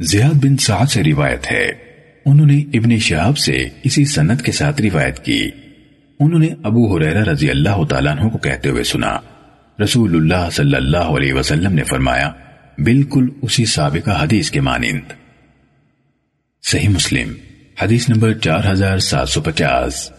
زیاد بن سعد سے روایت ہے۔ انہوں نے ابن شہاب سے اسی سنت کے ساتھ روایت کی۔ انہوں نے ابو حریرہ رضی اللہ تعالیٰ عنہ کو کہتے ہوئے سنا۔ رسول اللہ صلی اللہ علیہ وسلم نے فرمایا، بالکل اسی سابقہ حدیث کے مانند۔ صحیح مسلم، حدیث نمبر چار ہزار سات سو پچاس۔